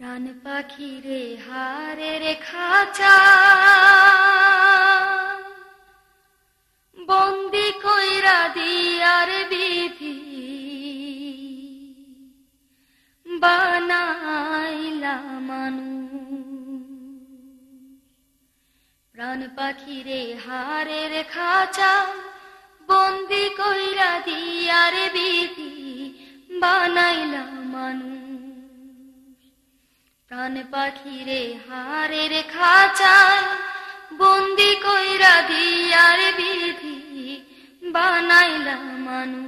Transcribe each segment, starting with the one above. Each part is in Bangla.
প্রাণ পাখি রে হারে রে খাঁচা বন্দি কইরা দিয়ার বিধি বানাইলা মানু প্রাণ পাখি রে হারে রে খাঁচা বন্দি কইরা দিয়ার বিধি বানাইলা মানু প্রাণ পাখি রে হারে রে খাঁচায়, বন্দি কইরা দিয়ার বিধি বানাইলা মানু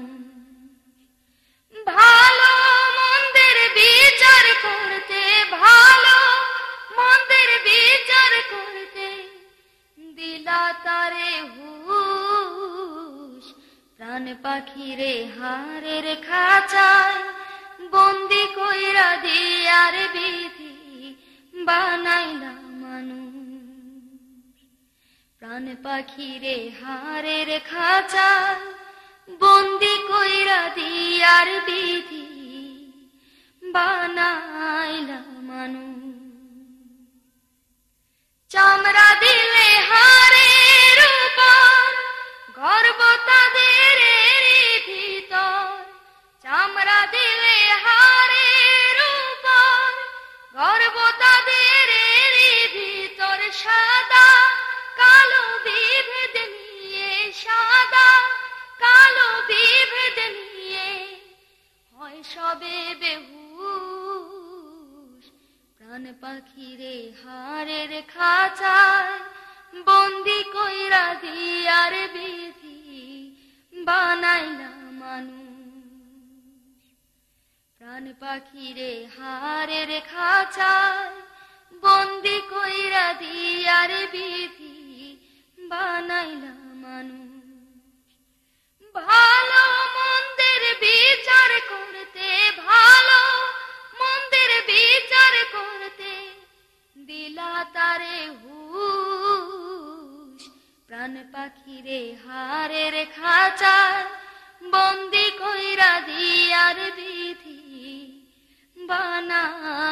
ভালো মন্দের বিচার করতে, ভালো মন্দের বিচার করতে দিলা তারে হুশ। প্রাণ পাখি রে হারে রে খাঁচায়, বন্দি কইরা দিয়ার বিধি বানাইলা মানুষ। প্রাণ পাখি রে হারে রে খাঁচায় বন্দি কইরা দিয়ার বিধি বানাইলা মানুষ। চামড়া দিলে সাদা, কালো বিভেদ নিয়ে সাদা, কালো বিভেদ নিয়ে হয় সবে বেহুশ। প্রাণ পাখি রে হারের খাঁচায় বন্দি কইরা দিয়ার বিধি বানাইলা মানুষ। প্রাণ পাখি রে হারের খাঁচায় বন্দি কইরা দিয়ার বিধি, বানাইলা মানুষ। ভালো মন্দের বিচার করতে, ভালো মন্দের বিচার করতে দিলা তারে হুশ। প্রাণ পাখি রে হারের খাঁচার, বন্দি কইরা দিয়ার বিধি, বানাইলা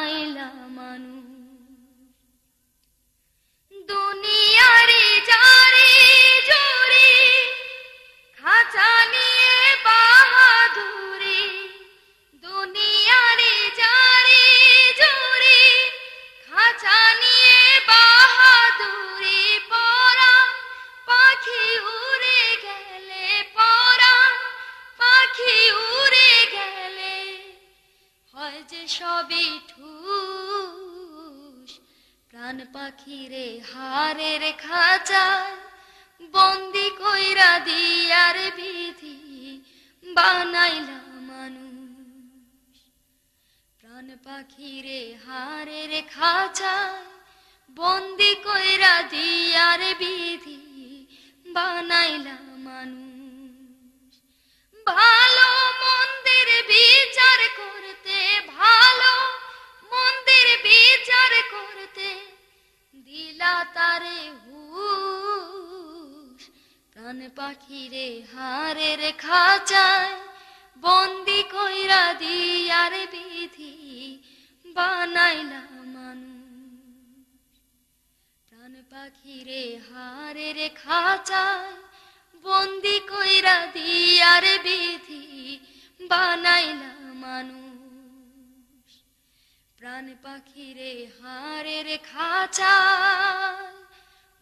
সবই ঠুস। প্রাণ পাখি রে খাঁচায় বন্দি কইরা দিয়ার বিধি বানাইলা মানুষ। প্রাণ পাখি রে খাঁচায় বন্দি কইরা দিয়ার বিধি বানাইলা তারে হুশ। প্রাণ পাখি রে হারের খাঁচায় বন্দি কইরা দিয়ার বিধি বানাইলা মানুষ। প্রাণ পাখি রে হারের খাঁচায় বন্দি কইরা দিয়ার বিধি বানাইলা মানুষ। প্রাণ পাখি রে হারের খাঁচায়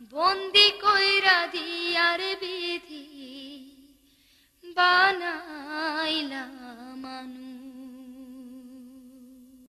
বন্দি কইরা দিয়ার বিধি বান